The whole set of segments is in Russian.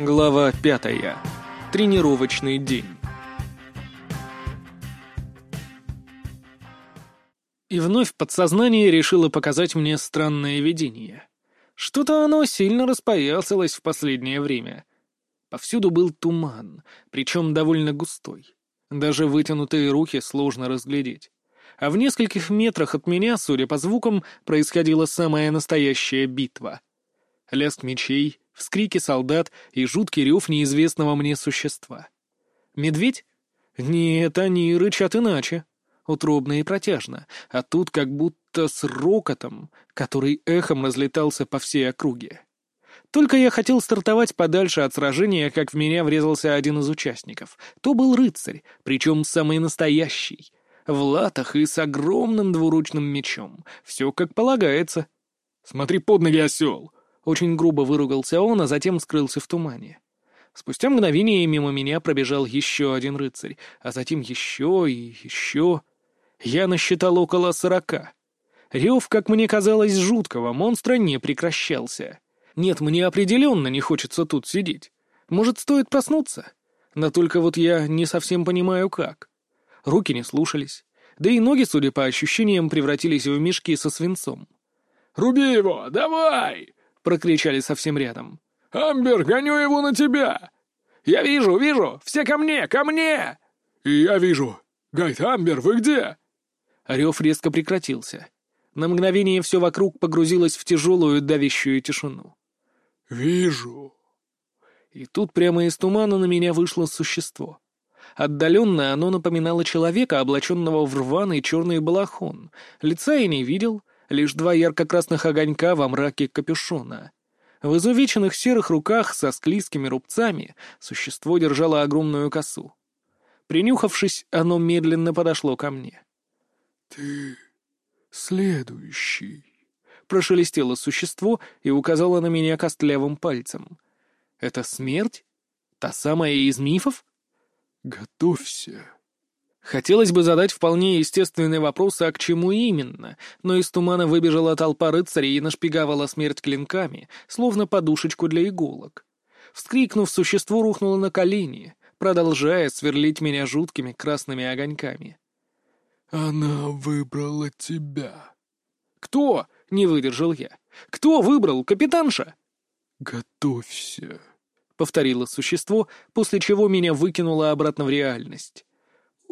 Глава пятая. Тренировочный день. И вновь подсознание решило показать мне странное видение. Что-то оно сильно распоясалось в последнее время. Повсюду был туман, причем довольно густой. Даже вытянутые руки сложно разглядеть. А в нескольких метрах от меня, судя по звукам, происходила самая настоящая битва. Лязг мечей, вскрики солдат и жуткий рев неизвестного мне существа. Медведь? Нет, они рычат иначе. Утробно и протяжно, а тут как будто с рокотом, который эхом разлетался по всей округе. Только я хотел стартовать подальше от сражения, как в меня врезался один из участников. То был рыцарь, причем самый настоящий. В латах и с огромным двуручным мечом. Все как полагается. «Смотри под ноги, осел!» Очень грубо выругался он, а затем скрылся в тумане. Спустя мгновение мимо меня пробежал еще один рыцарь, а затем еще и еще. Я насчитал около сорока. Рев, как мне казалось, жуткого монстра не прекращался. Нет, мне определенно не хочется тут сидеть. Может, стоит проснуться? Но только вот я не совсем понимаю, как. Руки не слушались. Да и ноги, судя по ощущениям, превратились в мешки со свинцом. «Руби его! Давай!» — прокричали совсем рядом. «Амбер, гоню его на тебя!» «Я вижу, вижу! Все ко мне, ко мне!» «И я вижу! Гайд, Амбер, вы где?» Рев резко прекратился. На мгновение все вокруг погрузилось в тяжелую давящую тишину. «Вижу». И тут прямо из тумана на меня вышло существо. Отдаленно оно напоминало человека, облаченного в рваный черный балахон. Лица я не видел, лишь два ярко-красных огонька во мраке капюшона. В изувеченных серых руках со склизкими рубцами существо держало огромную косу. Принюхавшись, оно медленно подошло ко мне. «Ты следующий», — прошелестело существо и указало на меня костлявым пальцем. «Это смерть? Та самая из мифов?» «Готовься», Хотелось бы задать вполне естественный вопрос, а к чему именно, но из тумана выбежала толпа рыцарей и нашпиговала смерть клинками, словно подушечку для иголок. Вскрикнув, существо рухнуло на колени, продолжая сверлить меня жуткими красными огоньками. «Она выбрала тебя». «Кто?» — не выдержал я. «Кто выбрал? Капитанша?» «Готовься», — повторило существо, после чего меня выкинуло обратно в реальность.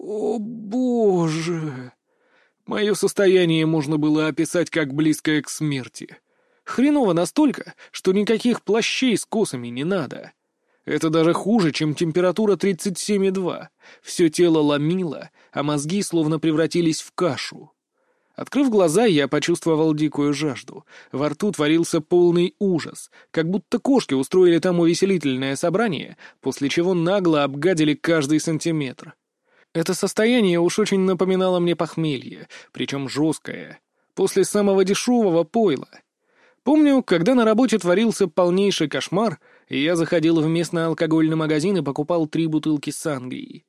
О, боже! Мое состояние можно было описать как близкое к смерти. Хреново настолько, что никаких плащей с косами не надо. Это даже хуже, чем температура 37,2. Все тело ломило, а мозги словно превратились в кашу. Открыв глаза, я почувствовал дикую жажду. Во рту творился полный ужас, как будто кошки устроили там увеселительное собрание, после чего нагло обгадили каждый сантиметр. Это состояние уж очень напоминало мне похмелье, причем жесткое, после самого дешевого пойла. Помню, когда на работе творился полнейший кошмар, и я заходил в местный алкогольный магазин и покупал три бутылки сангрии.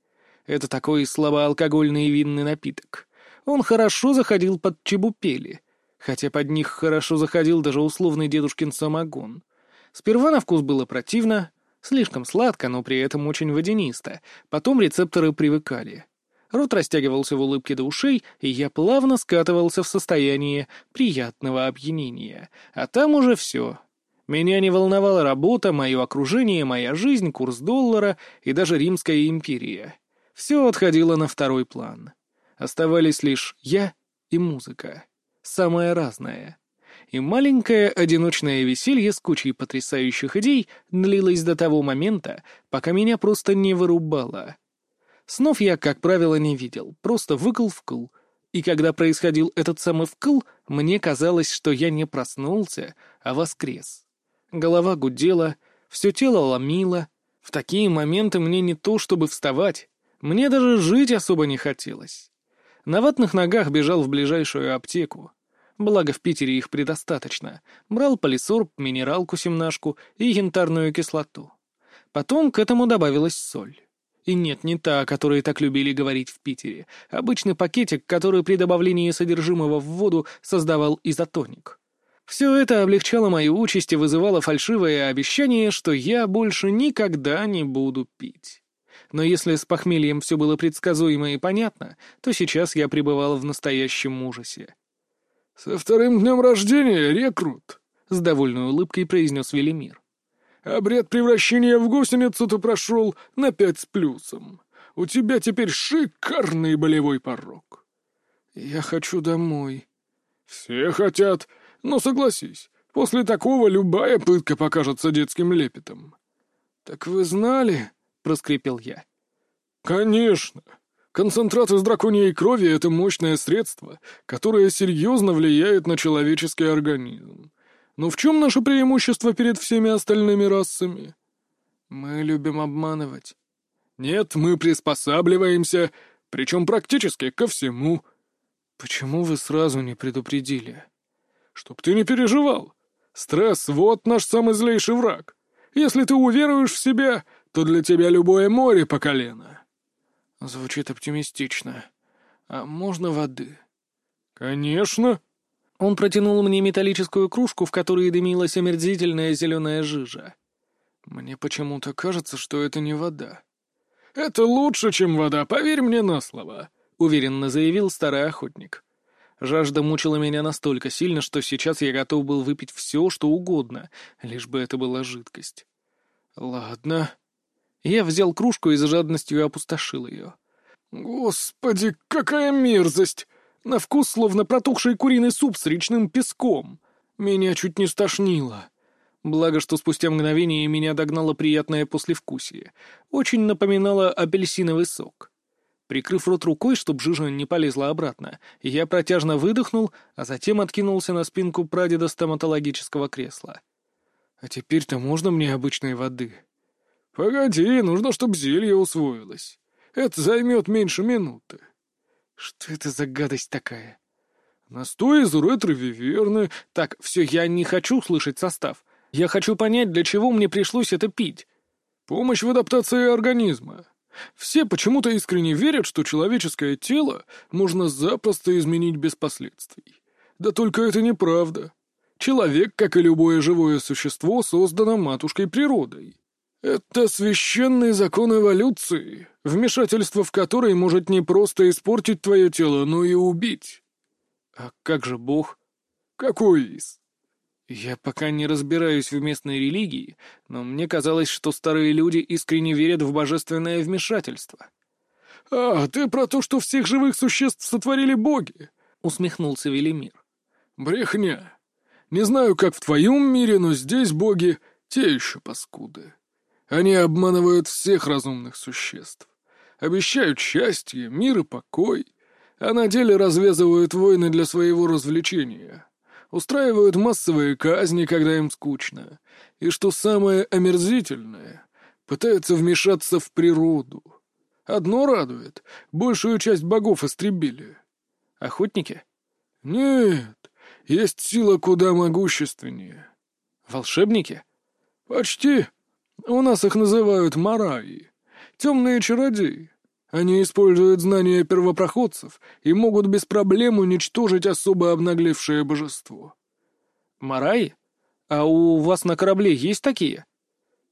Это такой слабоалкогольный винный напиток. Он хорошо заходил под чебупели, хотя под них хорошо заходил даже условный дедушкин самогон. Сперва на вкус было противно, Слишком сладко, но при этом очень водянисто. Потом рецепторы привыкали. Рот растягивался в улыбке до ушей, и я плавно скатывался в состояние приятного опьянения. А там уже все. Меня не волновала работа, мое окружение, моя жизнь, курс доллара и даже Римская империя. Все отходило на второй план. Оставались лишь я и музыка. Самое разное и маленькое одиночное веселье с кучей потрясающих идей длилось до того момента, пока меня просто не вырубало. Снов я, как правило, не видел, просто выкл-вкл. И когда происходил этот самый вкл, мне казалось, что я не проснулся, а воскрес. Голова гудела, все тело ломило. В такие моменты мне не то, чтобы вставать, мне даже жить особо не хотелось. На ватных ногах бежал в ближайшую аптеку. Благо в Питере их предостаточно. Брал полисорб, минералку-семнашку и янтарную кислоту. Потом к этому добавилась соль. И нет, не та, о которой так любили говорить в Питере. Обычный пакетик, который при добавлении содержимого в воду создавал изотоник. Все это облегчало мою участь и вызывало фальшивое обещание, что я больше никогда не буду пить. Но если с похмельем все было предсказуемо и понятно, то сейчас я пребывал в настоящем ужасе. «Со вторым днем рождения, рекрут!» — с довольной улыбкой произнес Велимир. «Обряд превращения в гусеницу ты прошел на пять с плюсом. У тебя теперь шикарный болевой порог». «Я хочу домой». «Все хотят, но согласись, после такого любая пытка покажется детским лепетом». «Так вы знали?» — проскрипел я. «Конечно. Концентрат из драконьей крови — это мощное средство, которое серьезно влияет на человеческий организм. Но в чем наше преимущество перед всеми остальными расами?» «Мы любим обманывать». «Нет, мы приспосабливаемся, причем практически ко всему». «Почему вы сразу не предупредили?» «Чтоб ты не переживал. Стресс — вот наш самый злейший враг. Если ты уверуешь в себя, то для тебя любое море по колено». Звучит оптимистично. «А можно воды?» «Конечно». Он протянул мне металлическую кружку, в которой дымилась омерзительная зеленая жижа. Мне почему-то кажется, что это не вода. «Это лучше, чем вода, поверь мне на слово», — уверенно заявил старый охотник. Жажда мучила меня настолько сильно, что сейчас я готов был выпить все, что угодно, лишь бы это была жидкость. Ладно. Я взял кружку и с жадностью опустошил ее. Господи, какая мерзость! На вкус словно протухший куриный суп с речным песком. Меня чуть не стошнило. Благо, что спустя мгновение меня догнало приятное послевкусие. Очень напоминало апельсиновый сок. Прикрыв рот рукой, чтобы жижа не полезла обратно, я протяжно выдохнул, а затем откинулся на спинку прадеда стоматологического кресла. А теперь-то можно мне обычной воды? Погоди, нужно, чтобы зелье усвоилось. Это займет меньше минуты. Что это за гадость такая? Настой из ретро-виверны. Так, все, я не хочу слышать состав. Я хочу понять, для чего мне пришлось это пить. Помощь в адаптации организма. Все почему-то искренне верят, что человеческое тело можно запросто изменить без последствий. Да только это неправда. Человек, как и любое живое существо, создано матушкой природой. Это священный закон эволюции, вмешательство в который может не просто испортить твое тело, но и убить. А как же Бог? Какой из? Я пока не разбираюсь в местной религии, но мне казалось, что старые люди искренне верят в божественное вмешательство. «А, ты про то, что всех живых существ сотворили боги?» — усмехнулся Велимир. «Брехня. Не знаю, как в твоем мире, но здесь боги — те еще паскуды. Они обманывают всех разумных существ. Обещают счастье, мир и покой, а на деле развязывают войны для своего развлечения. Устраивают массовые казни, когда им скучно. И что самое омерзительное, пытаются вмешаться в природу. Одно радует — большую часть богов истребили. Охотники? Нет, есть сила куда могущественнее. Волшебники? Почти. У нас их называют мараи. Темные чародеи. Они используют знания первопроходцев и могут без проблем уничтожить особо обнаглевшее божество. Мараи? А у вас на корабле есть такие?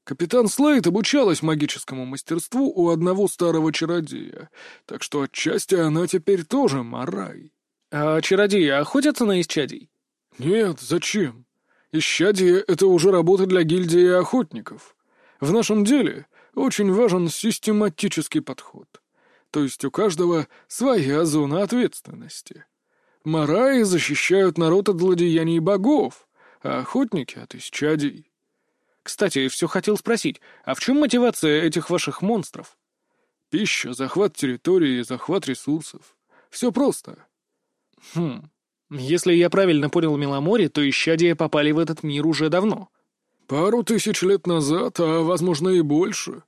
Капитан Слейд обучалась магическому мастерству у одного старого чародея, так что отчасти она теперь тоже Марай. А чародеи охотятся на исчадий? Нет, зачем? Исчадие — это уже работа для гильдии охотников. В нашем деле очень важен систематический подход. То есть у каждого своя зона ответственности. Мараи защищают народ от злодеяний богов, а охотники — от исчадий. Кстати, все хотел спросить, а в чем мотивация этих ваших монстров? Пища, захват территории, захват ресурсов. Все просто. Хм. Если я правильно понял Меломори, то исчадия попали в этот мир уже давно. Пару тысяч лет назад, а, возможно, и больше.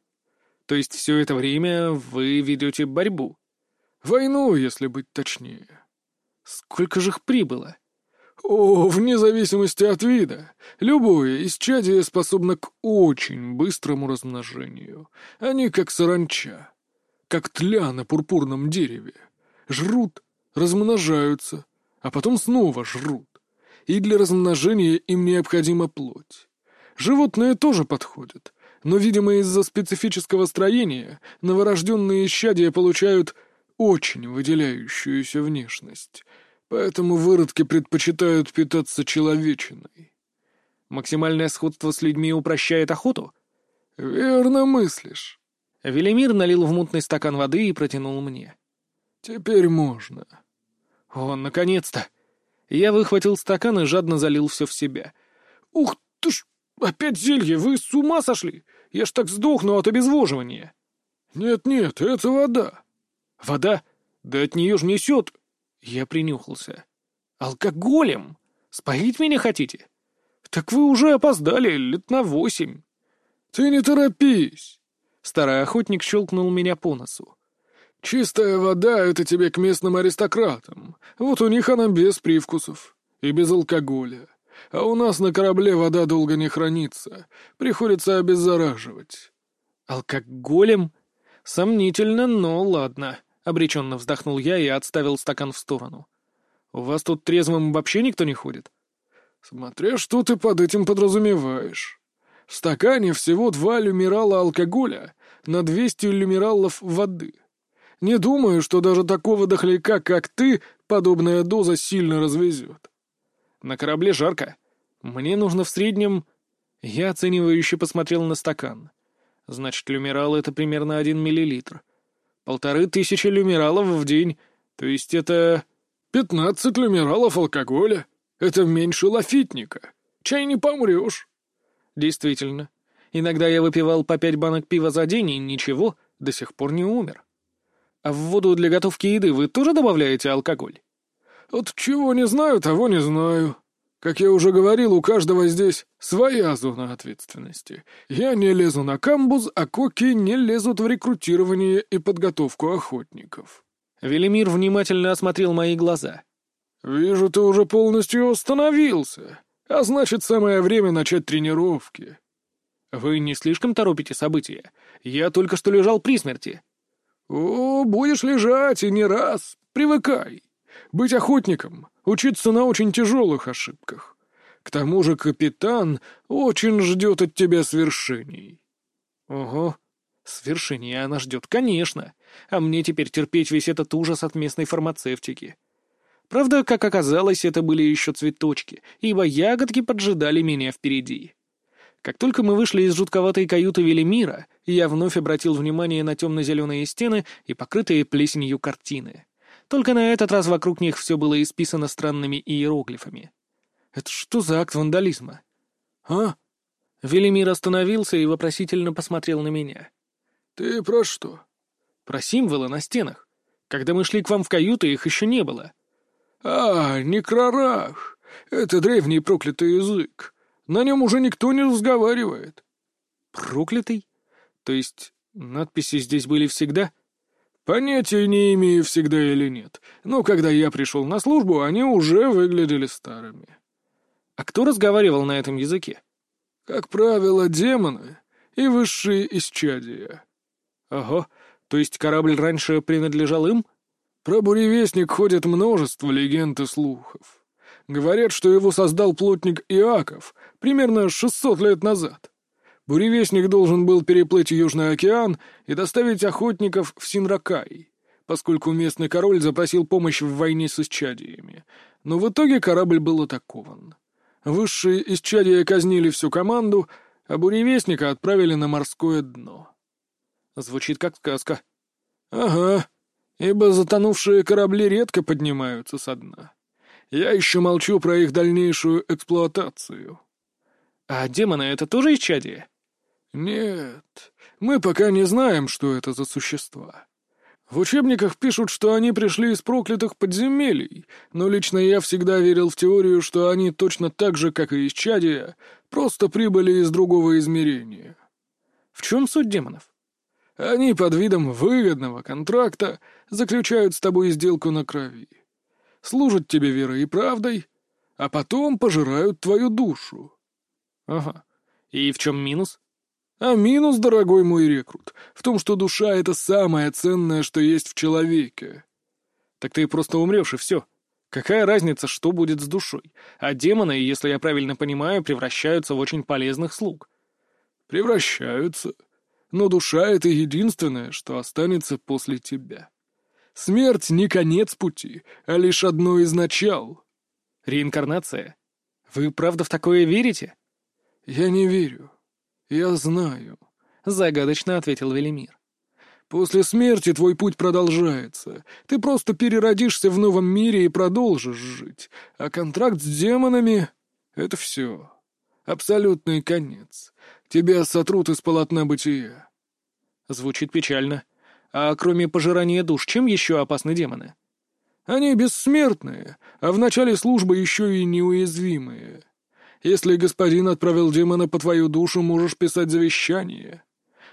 То есть все это время вы ведете борьбу? Войну, если быть точнее. Сколько же их прибыло? О, вне зависимости от вида. Любое исчадие способно к очень быстрому размножению. Они как саранча, как тля на пурпурном дереве. Жрут, размножаются, а потом снова жрут. и для размножения им необходима плоть. Животные тоже подходят, но, видимо, из-за специфического строения новорожденные исчадия получают очень выделяющуюся внешность, поэтому выродки предпочитают питаться человечиной. Максимальное сходство с людьми упрощает охоту? Верно мыслишь. Велимир налил в мутный стакан воды и протянул мне. Теперь можно. О, наконец-то! Я выхватил стакан и жадно залил все в себя. Ух ты ж! Опять зелье! Вы с ума сошли? Я ж так сдохну от обезвоживания. Нет-нет, это вода. Вода? Да от нее ж несет. Я принюхался. Алкоголем? Спалить меня хотите? Так вы уже опоздали лет на восемь. Ты не торопись. Старый охотник щелкнул меня по носу. «Чистая вода — это тебе к местным аристократам. Вот у них она без привкусов и без алкоголя. А у нас на корабле вода долго не хранится. Приходится обеззараживать». «Алкоголем? Сомнительно, но ладно», — обреченно вздохнул я и отставил стакан в сторону. «У вас тут трезвым вообще никто не ходит?» «Смотря что ты под этим подразумеваешь. В стакане всего два люмерала алкоголя на 200 люмералов воды». Не думаю, что даже такого дохляка, как ты, подобная доза сильно развезет. На корабле жарко. Мне нужно в среднем... Я оценивающе посмотрел на стакан. Значит, люмерал — это примерно один миллилитр. Полторы тысячи люмералов в день. То есть это... Пятнадцать люмералов алкоголя. Это меньше лафитника. Чай не помрешь. Действительно. Иногда я выпивал по пять банок пива за день, и ничего, до сих пор не умер. А в воду для готовки еды вы тоже добавляете алкоголь? Вот чего не знаю, того не знаю. Как я уже говорил, у каждого здесь своя зона ответственности. Я не лезу на камбуз, а коки не лезут в рекрутирование и подготовку охотников. Велимир внимательно осмотрел мои глаза. «Вижу, ты уже полностью остановился, а значит, самое время начать тренировки». «Вы не слишком торопите события? Я только что лежал при смерти». «О, будешь лежать, и не раз. Привыкай. Быть охотником, учиться на очень тяжелых ошибках. К тому же капитан очень ждет от тебя свершений». «Ого, свершения она ждет, конечно. А мне теперь терпеть весь этот ужас от местной фармацевтики». Правда, как оказалось, это были еще цветочки, ибо ягодки поджидали меня впереди. Как только мы вышли из жутковатой каюты Велимира, я вновь обратил внимание на темно-зеленые стены и покрытые плесенью картины. Только на этот раз вокруг них все было исписано странными иероглифами. Это что за акт вандализма? А? Велимир остановился и вопросительно посмотрел на меня. Ты про что? Про символы на стенах. Когда мы шли к вам в каюту, их еще не было. А, некрорах. Это древний проклятый язык. На нем уже никто не разговаривает. Проклятый? То есть надписи здесь были всегда? Понятия не имею, всегда или нет. Но когда я пришел на службу, они уже выглядели старыми. А кто разговаривал на этом языке? Как правило, демоны и высшие исчадия. Ого, то есть корабль раньше принадлежал им? Про буревестник ходит множество легенд и слухов. Говорят, что его создал плотник Иаков примерно 600 лет назад. Буревестник должен был переплыть Южный океан и доставить охотников в Синракай, поскольку местный король запросил помощь в войне с исчадиями. Но в итоге корабль был атакован. Высшие исчадия казнили всю команду, а буревестника отправили на морское дно. Звучит как сказка. Ага, ибо затонувшие корабли редко поднимаются со дна. Я еще молчу про их дальнейшую эксплуатацию. А демоны — это тоже исчадие? Нет, мы пока не знаем, что это за существа. В учебниках пишут, что они пришли из проклятых подземелий, но лично я всегда верил в теорию, что они точно так же, как и исчадия, просто прибыли из другого измерения. В чем суть демонов? Они под видом выгодного контракта заключают с тобой сделку на крови служат тебе верой и правдой, а потом пожирают твою душу. Ага. И в чем минус? А минус, дорогой мой рекрут, в том, что душа — это самое ценное, что есть в человеке. Так ты просто умрешь, и все. Какая разница, что будет с душой? А демоны, если я правильно понимаю, превращаются в очень полезных слуг. Превращаются. Но душа — это единственное, что останется после тебя. Смерть не конец пути, а лишь одно из начал. Реинкарнация? Вы правда в такое верите? Я не верю. Я знаю, — загадочно ответил Велимир. После смерти твой путь продолжается. Ты просто переродишься в новом мире и продолжишь жить. А контракт с демонами — это все. Абсолютный конец. Тебя сотрут из полотна бытия. Звучит печально. А кроме пожирания душ, чем еще опасны демоны? Они бессмертные, а в начале службы еще и неуязвимые. Если господин отправил демона по твою душу, можешь писать завещание.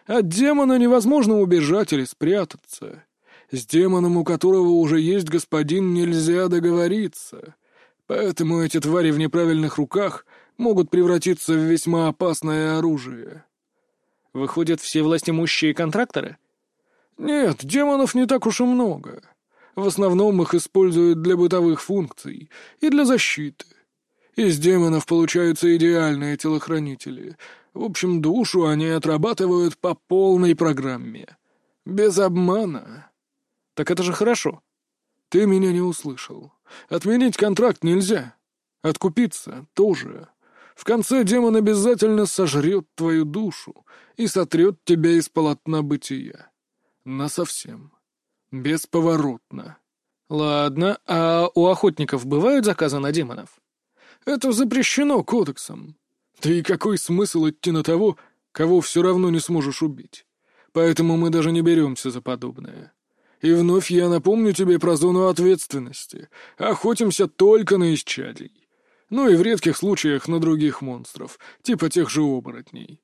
От демона невозможно убежать или спрятаться. С демоном, у которого уже есть господин, нельзя договориться. Поэтому эти твари в неправильных руках могут превратиться в весьма опасное оружие. Выходят, все властимущие контракторы? Нет, демонов не так уж и много. В основном их используют для бытовых функций и для защиты. Из демонов получаются идеальные телохранители — в общем, душу они отрабатывают по полной программе. Без обмана. Так это же хорошо. Ты меня не услышал. Отменить контракт нельзя. Откупиться тоже. В конце демон обязательно сожрет твою душу и сотрет тебя из полотна бытия. Насовсем. Бесповоротно. Ладно, а у охотников бывают заказы на демонов? Это запрещено кодексом. Да и какой смысл идти на того, кого все равно не сможешь убить? Поэтому мы даже не беремся за подобное. И вновь я напомню тебе про зону ответственности. Охотимся только на исчадий. Ну и в редких случаях на других монстров, типа тех же оборотней.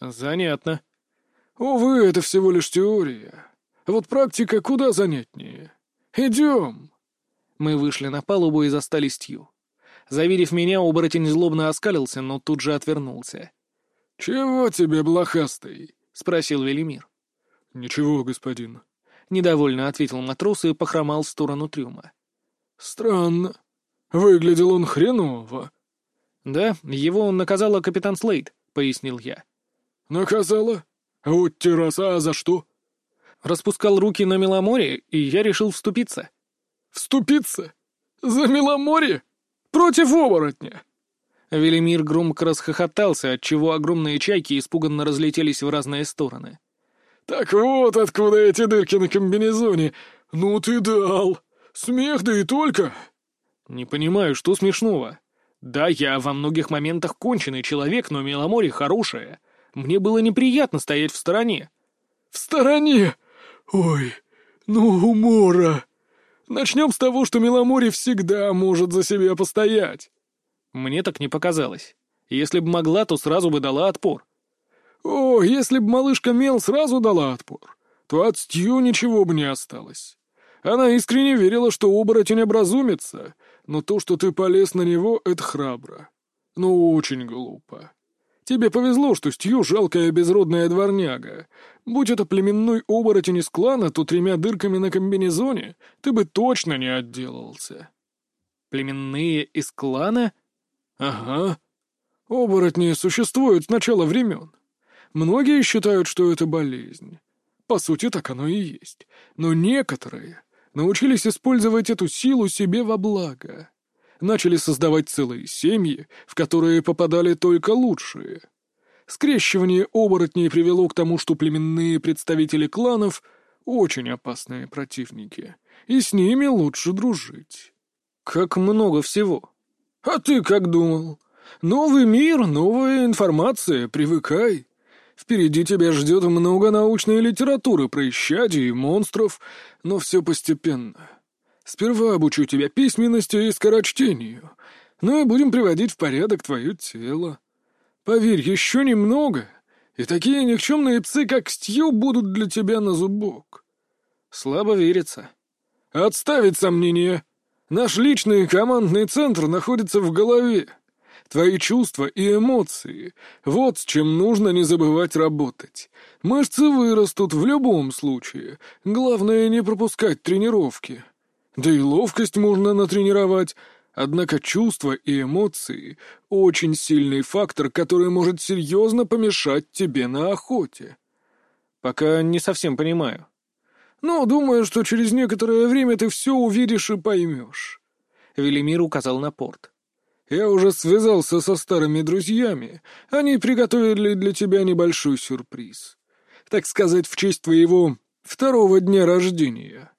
Занятно. Увы, это всего лишь теория. Вот практика куда занятнее. Идем. Мы вышли на палубу и застали Стью. Завидев меня, оборотень злобно оскалился, но тут же отвернулся. «Чего тебе, блохастый?» — спросил Велимир. «Ничего, господин». Недовольно ответил матрос и похромал в сторону трюма. «Странно. Выглядел он хреново». «Да, его наказала капитан Слейд», — пояснил я. «Наказала? А вот терраса, а за что?» Распускал руки на Меломоре, и я решил вступиться. «Вступиться? За Меломоре?» Против оборотня!» Велимир громко расхохотался, отчего огромные чайки испуганно разлетелись в разные стороны. «Так вот откуда эти дырки на комбинезоне! Ну ты дал! Смех да и только!» «Не понимаю, что смешного. Да, я во многих моментах конченый человек, но Меломоре хорошая. Мне было неприятно стоять в стороне». «В стороне? Ой, ну умора!» Начнем с того, что Меломори всегда может за себя постоять. Мне так не показалось. Если бы могла, то сразу бы дала отпор. О, если бы малышка Мел сразу дала отпор, то от Стью ничего бы не осталось. Она искренне верила, что оборотень образумится, но то, что ты полез на него, — это храбро. Но очень глупо. Тебе повезло, что Стью жалкая безродная дворняга. Будь это племенной оборотень из клана, то тремя дырками на комбинезоне ты бы точно не отделался. Племенные из клана? Ага. Оборотни существуют с начала времен. Многие считают, что это болезнь. По сути, так оно и есть. Но некоторые научились использовать эту силу себе во благо начали создавать целые семьи, в которые попадали только лучшие. Скрещивание оборотней привело к тому, что племенные представители кланов — очень опасные противники, и с ними лучше дружить. Как много всего. А ты как думал? Новый мир, новая информация, привыкай. Впереди тебя ждет много научной литературы про исчадий и монстров, но все постепенно. Сперва обучу тебя письменности и скорочтению, ну и будем приводить в порядок твое тело. Поверь, еще немного, и такие никчемные псы, как Стью, будут для тебя на зубок. Слабо верится. Отставить сомнения. Наш личный командный центр находится в голове. Твои чувства и эмоции — вот с чем нужно не забывать работать. Мышцы вырастут в любом случае. Главное, не пропускать тренировки. Да и ловкость можно натренировать, однако чувства и эмоции — очень сильный фактор, который может серьезно помешать тебе на охоте. Пока не совсем понимаю. Но думаю, что через некоторое время ты все увидишь и поймешь. Велимир указал на порт. «Я уже связался со старыми друзьями. Они приготовили для тебя небольшой сюрприз. Так сказать, в честь твоего второго дня рождения».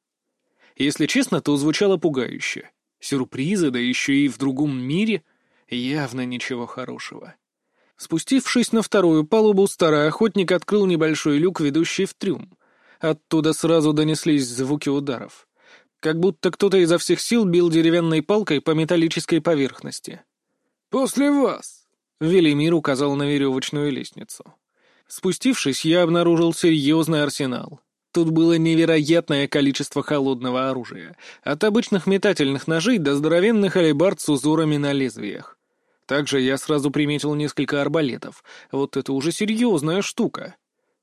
Если честно, то звучало пугающе. Сюрпризы, да еще и в другом мире, явно ничего хорошего. Спустившись на вторую палубу, старый охотник открыл небольшой люк, ведущий в трюм. Оттуда сразу донеслись звуки ударов как будто кто-то изо всех сил бил деревянной палкой по металлической поверхности. «После вас!» — Велимир указал на веревочную лестницу. Спустившись, я обнаружил серьезный арсенал. Тут было невероятное количество холодного оружия, от обычных метательных ножей до здоровенных алебард с узорами на лезвиях. Также я сразу приметил несколько арбалетов. Вот это уже серьезная штука.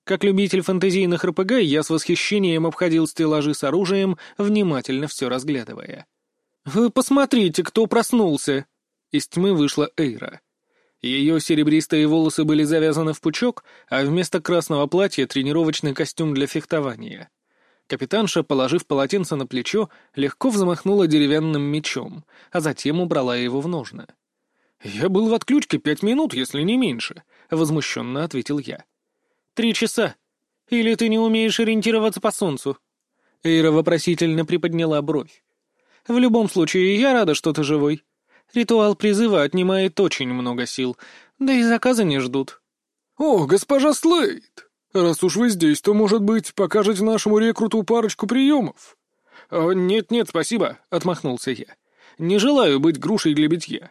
Как любитель фэнтезийных РПГ, я с восхищением обходил стеллажи с оружием, внимательно все разглядывая. «Вы посмотрите, кто проснулся!» Из тьмы вышла Эйра. Ее серебристые волосы были завязаны в пучок, а вместо красного платья — тренировочный костюм для фехтования. Капитанша, положив полотенце на плечо, легко взмахнула деревянным мечом, а затем убрала его в ножны. «Я был в отключке пять минут, если не меньше», — возмущенно ответил я. «Три часа. Или ты не умеешь ориентироваться по солнцу?» Эйра вопросительно приподняла бровь. «В любом случае, я рада, что ты живой. Ритуал призыва отнимает очень много сил, да и заказы не ждут». «О, госпожа Слейд! Раз уж вы здесь, то, может быть, покажете нашему рекруту парочку приемов?» «Нет-нет, спасибо», — отмахнулся я. «Не желаю быть грушей для битья».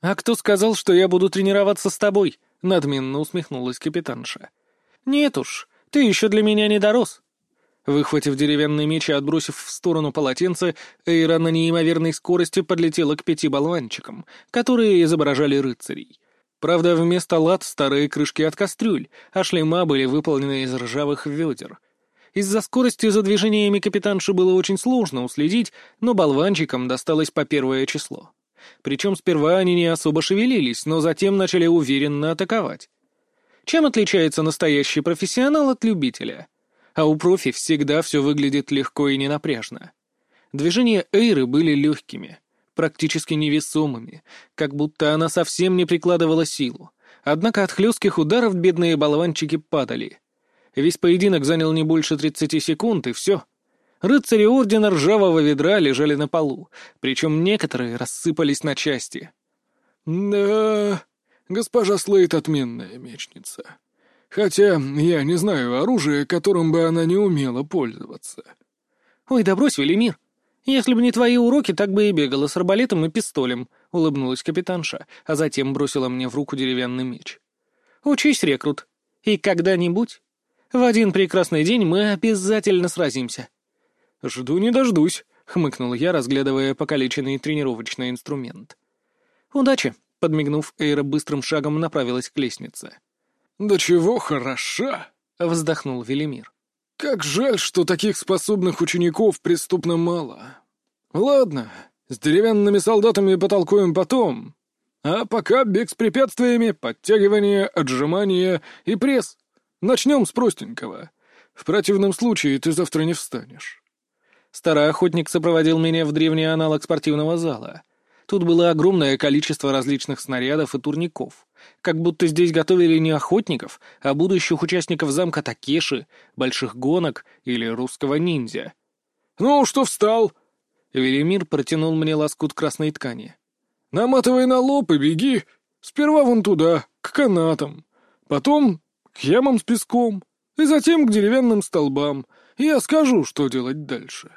«А кто сказал, что я буду тренироваться с тобой?» — надменно усмехнулась капитанша. «Нет уж, ты еще для меня не дорос». Выхватив деревянный меч и отбросив в сторону полотенце, Эйра на неимоверной скорости подлетела к пяти болванчикам, которые изображали рыцарей. Правда, вместо лад старые крышки от кастрюль, а шлема были выполнены из ржавых ведер. Из-за скорости за движениями капитанши было очень сложно уследить, но болванчикам досталось по первое число. Причем сперва они не особо шевелились, но затем начали уверенно атаковать. Чем отличается настоящий профессионал от любителя? А у профи всегда все выглядит легко и ненапряжно. Движения Эйры были легкими, практически невесомыми, как будто она совсем не прикладывала силу. Однако от хлестких ударов бедные болванчики падали. Весь поединок занял не больше 30 секунд, и все. Рыцари Ордена Ржавого Ведра лежали на полу, причем некоторые рассыпались на части. «Да...» Госпожа Слейт отменная мечница. Хотя я не знаю оружия, которым бы она не умела пользоваться. «Ой, да брось, Велимир. Если бы не твои уроки, так бы и бегала с арбалетом и пистолем», — улыбнулась капитанша, а затем бросила мне в руку деревянный меч. «Учись, рекрут. И когда-нибудь, в один прекрасный день мы обязательно сразимся». «Жду не дождусь», — хмыкнул я, разглядывая покалеченный тренировочный инструмент. «Удачи», Подмигнув, Эйра быстрым шагом направилась к лестнице. «Да чего хороша!» — вздохнул Велимир. «Как жаль, что таких способных учеников преступно мало. Ладно, с деревянными солдатами потолкуем потом. А пока бег с препятствиями, подтягивание, отжимания и пресс. Начнем с простенького. В противном случае ты завтра не встанешь». Старый охотник сопроводил меня в древний аналог спортивного зала — Тут было огромное количество различных снарядов и турников. Как будто здесь готовили не охотников, а будущих участников замка Такеши, больших гонок или русского ниндзя. «Ну, что встал?» Велимир протянул мне лоскут красной ткани. «Наматывай на лоб и беги. Сперва вон туда, к канатам. Потом к ямам с песком. И затем к деревянным столбам. Я скажу, что делать дальше».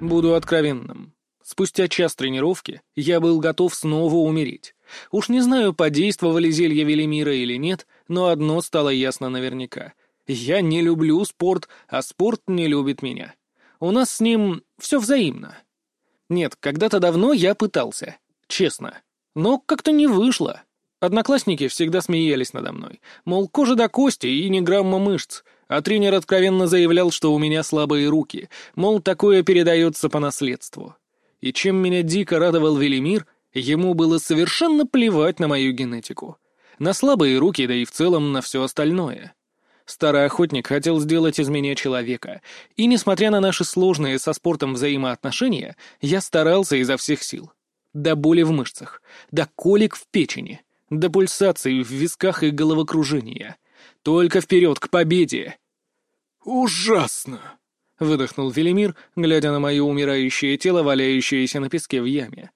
Буду откровенным. Спустя час тренировки я был готов снова умереть. Уж не знаю, подействовали зелья Велимира или нет, но одно стало ясно наверняка. Я не люблю спорт, а спорт не любит меня. У нас с ним все взаимно. Нет, когда-то давно я пытался. Честно. Но как-то не вышло. Одноклассники всегда смеялись надо мной. Мол, кожа до кости и ни грамма мышц. А тренер откровенно заявлял, что у меня слабые руки, мол, такое передается по наследству. И чем меня дико радовал Велимир, ему было совершенно плевать на мою генетику. На слабые руки, да и в целом на все остальное. Старый охотник хотел сделать из меня человека, и, несмотря на наши сложные со спортом взаимоотношения, я старался изо всех сил. До боли в мышцах, до колик в печени, до пульсации в висках и головокружения. Только вперед, к победе! «Ужасно!» — выдохнул Велимир, глядя на мое умирающее тело, валяющееся на песке в яме.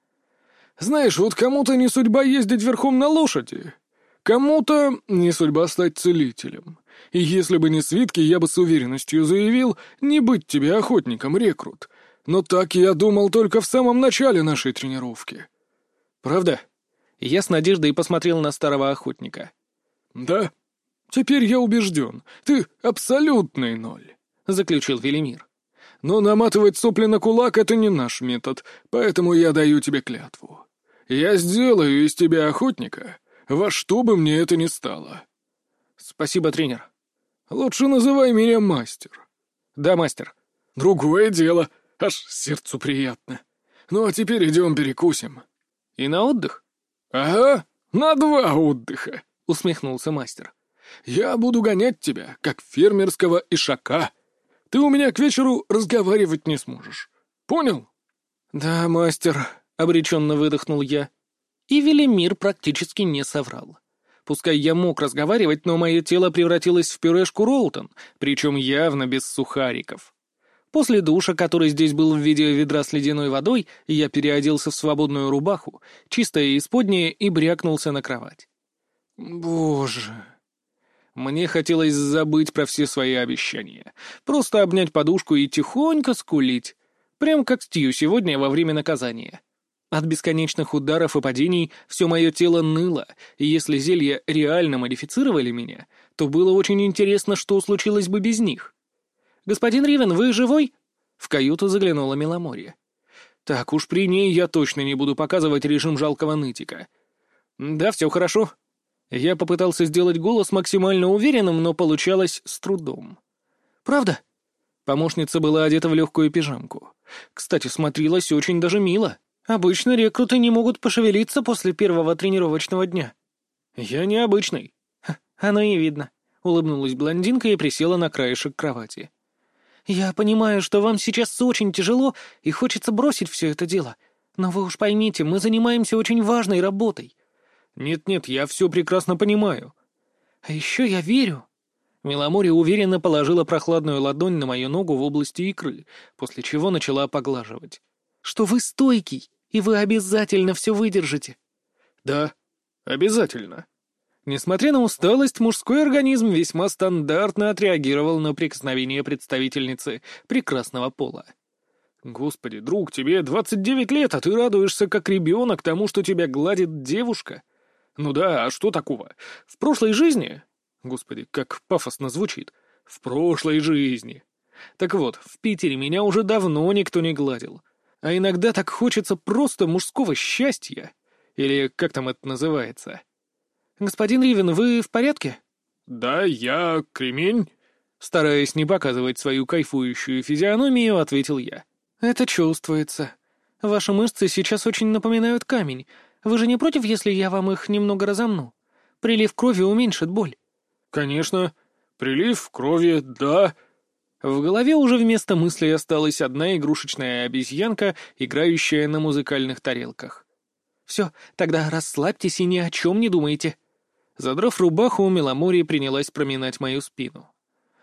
«Знаешь, вот кому-то не судьба ездить верхом на лошади, кому-то не судьба стать целителем. И если бы не свитки, я бы с уверенностью заявил, не быть тебе охотником, рекрут. Но так я думал только в самом начале нашей тренировки». «Правда?» Я с надеждой посмотрел на старого охотника. «Да. Теперь я убежден. Ты абсолютный ноль», — заключил Велимир. «Но наматывать сопли на кулак — это не наш метод, поэтому я даю тебе клятву. Я сделаю из тебя охотника, во что бы мне это ни стало». «Спасибо, тренер». «Лучше называй меня мастер». «Да, мастер». «Другое дело. Аж сердцу приятно. Ну а теперь идем перекусим». «И на отдых?» «Ага, на два отдыха», — усмехнулся мастер. «Я буду гонять тебя, как фермерского ишака. Ты у меня к вечеру разговаривать не сможешь. Понял?» «Да, мастер», — обреченно выдохнул я. И Велимир практически не соврал. Пускай я мог разговаривать, но мое тело превратилось в пюрешку Роутон, причем явно без сухариков. После душа, который здесь был в виде ведра с ледяной водой, я переоделся в свободную рубаху, чистое исподнее, и брякнулся на кровать. Боже... Мне хотелось забыть про все свои обещания. Просто обнять подушку и тихонько скулить. Прям как Стью сегодня во время наказания. От бесконечных ударов и падений все мое тело ныло, и если зелья реально модифицировали меня, то было очень интересно, что случилось бы без них. «Господин Ривен, вы живой?» В каюту заглянула Меломорье. «Так уж при ней я точно не буду показывать режим жалкого нытика». «Да, все хорошо». Я попытался сделать голос максимально уверенным, но получалось с трудом. «Правда?» Помощница была одета в легкую пижамку. Кстати, смотрелась очень даже мило. Обычно рекруты не могут пошевелиться после первого тренировочного дня. Я необычный. Оно и видно. Улыбнулась блондинка и присела на краешек кровати. «Я понимаю, что вам сейчас очень тяжело и хочется бросить все это дело. Но вы уж поймите, мы занимаемся очень важной работой». «Нет-нет, я все прекрасно понимаю». «А еще я верю». Миломори уверенно положила прохладную ладонь на мою ногу в области икры, после чего начала поглаживать. «Что вы стойкий, и вы обязательно все выдержите». «Да, обязательно», Несмотря на усталость, мужской организм весьма стандартно отреагировал на прикосновение представительницы прекрасного пола. «Господи, друг, тебе 29 лет, а ты радуешься как ребенок тому, что тебя гладит девушка? Ну да, а что такого? В прошлой жизни...» Господи, как пафосно звучит. «В прошлой жизни...» Так вот, в Питере меня уже давно никто не гладил. А иногда так хочется просто мужского счастья. Или как там это называется? «Господин Ривен, вы в порядке?» «Да, я кремень», — стараясь не показывать свою кайфующую физиономию, ответил я. «Это чувствуется. Ваши мышцы сейчас очень напоминают камень. Вы же не против, если я вам их немного разомну? Прилив крови уменьшит боль». «Конечно. Прилив крови, да». В голове уже вместо мыслей осталась одна игрушечная обезьянка, играющая на музыкальных тарелках. «Все, тогда расслабьтесь и ни о чем не думайте», Задрав рубаху, Меломорье принялась проминать мою спину.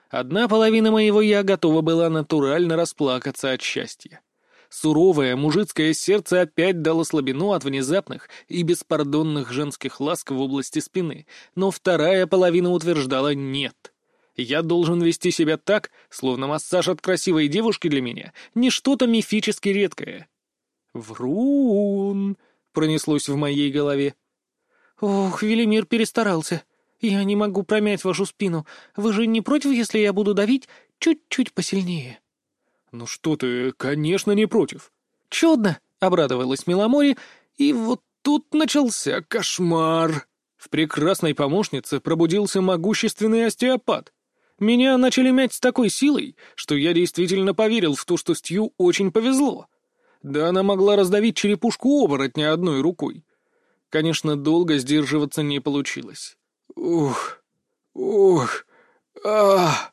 Одна половина моего «я» готова была натурально расплакаться от счастья. Суровое мужицкое сердце опять дало слабину от внезапных и беспардонных женских ласк в области спины, но вторая половина утверждала «нет». Я должен вести себя так, словно массаж от красивой девушки для меня не что-то мифически редкое. «Врун!» — пронеслось в моей голове. «Ох, Велимир перестарался. Я не могу промять вашу спину. Вы же не против, если я буду давить чуть-чуть посильнее?» «Ну что ты, конечно, не против». «Чудно!» — обрадовалась Миломори, и вот тут начался кошмар. В прекрасной помощнице пробудился могущественный остеопат. Меня начали мять с такой силой, что я действительно поверил в то, что Стью очень повезло. Да она могла раздавить черепушку оборотня одной рукой. Конечно, долго сдерживаться не получилось. Ух, ух, а.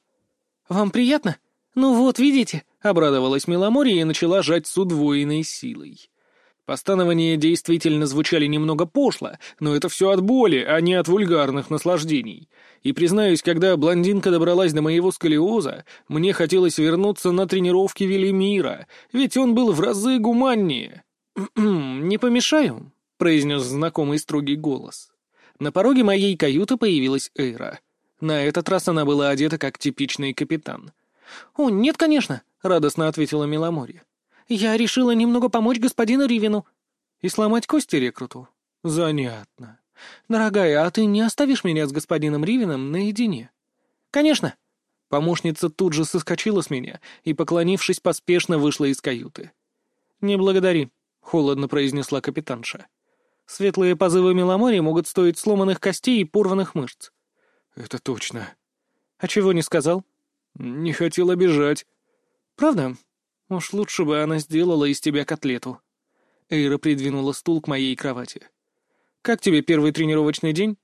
Вам приятно? Ну вот, видите, обрадовалась Меломория и начала жать с удвоенной силой. Постанования действительно звучали немного пошло, но это все от боли, а не от вульгарных наслаждений. И, признаюсь, когда блондинка добралась до моего сколиоза, мне хотелось вернуться на тренировки Велимира, ведь он был в разы гуманнее. «Не помешаю», — произнес знакомый строгий голос. На пороге моей каюты появилась Эйра. На этот раз она была одета как типичный капитан. «О, нет, конечно», — радостно ответила Миломорье. Я решила немного помочь господину Ривину. И сломать кости рекруту? Занятно. Дорогая, а ты не оставишь меня с господином Ривином наедине? Конечно. Помощница тут же соскочила с меня и, поклонившись, поспешно вышла из каюты. «Не благодари», — холодно произнесла капитанша. «Светлые позывы Меломорья могут стоить сломанных костей и порванных мышц». «Это точно». «А чего не сказал?» «Не хотел обижать». «Правда? Уж лучше бы она сделала из тебя котлету. Эйра придвинула стул к моей кровати. «Как тебе первый тренировочный день?»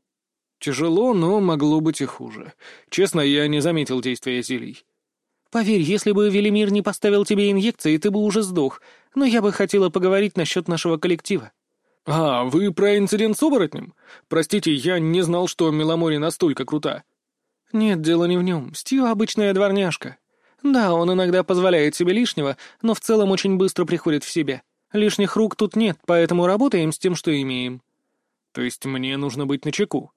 «Тяжело, но могло быть и хуже. Честно, я не заметил действия зелий». «Поверь, если бы Велимир не поставил тебе инъекции, ты бы уже сдох, но я бы хотела поговорить насчет нашего коллектива». «А, вы про инцидент с оборотнем? Простите, я не знал, что Меломори настолько крута». «Нет, дело не в нем. Стью обычная дворняжка. Да, он иногда позволяет себе лишнего, но в целом очень быстро приходит в себя. Лишних рук тут нет, поэтому работаем с тем, что имеем. То есть мне нужно быть начеку?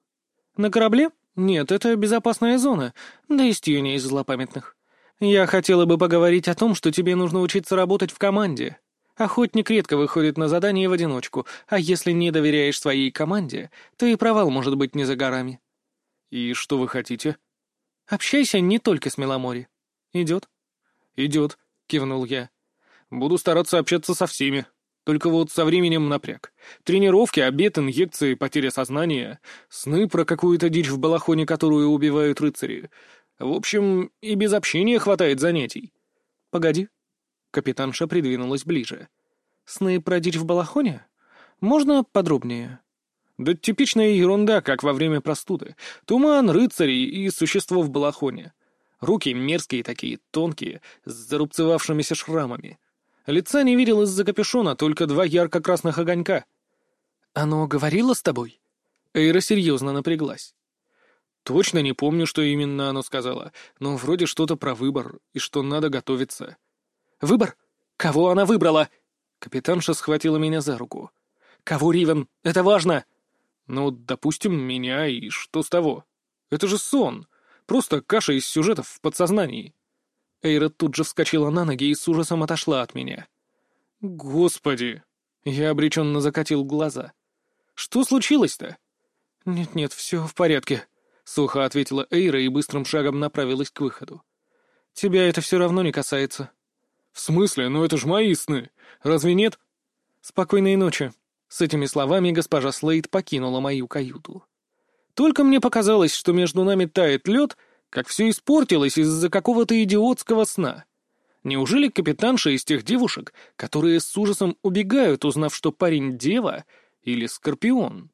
На корабле? Нет, это безопасная зона, да и Стью не из злопамятных. Я хотела бы поговорить о том, что тебе нужно учиться работать в команде. Охотник редко выходит на задание в одиночку, а если не доверяешь своей команде, то и провал может быть не за горами. И что вы хотите? Общайся не только с Меломори. «Идет?» «Идет», — кивнул я. «Буду стараться общаться со всеми. Только вот со временем напряг. Тренировки, обед, инъекции, потеря сознания, сны про какую-то дичь в балахоне, которую убивают рыцари. В общем, и без общения хватает занятий». «Погоди». Капитанша придвинулась ближе. «Сны про дичь в балахоне? Можно подробнее?» «Да типичная ерунда, как во время простуды. Туман, рыцари и существо в балахоне. Руки мерзкие такие, тонкие, с зарубцевавшимися шрамами. Лица не видел из-за капюшона, только два ярко-красных огонька. «Оно говорило с тобой?» Эйра серьезно напряглась. «Точно не помню, что именно оно сказала, но вроде что-то про выбор и что надо готовиться». «Выбор? Кого она выбрала?» Капитанша схватила меня за руку. «Кого, Ривен? Это важно!» «Ну, допустим, меня, и что с того? Это же сон. Просто каша из сюжетов в подсознании. Эйра тут же вскочила на ноги и с ужасом отошла от меня. «Господи!» Я обреченно закатил глаза. «Что случилось-то?» «Нет-нет, все в порядке», — сухо ответила Эйра и быстрым шагом направилась к выходу. «Тебя это все равно не касается». «В смысле? Ну это ж мои сны. Разве нет?» «Спокойной ночи». С этими словами госпожа Слейд покинула мою каюту. Только мне показалось, что между нами тает лед, как все испортилось из-за какого-то идиотского сна. Неужели капитанша из тех девушек, которые с ужасом убегают, узнав, что парень дева или скорпион?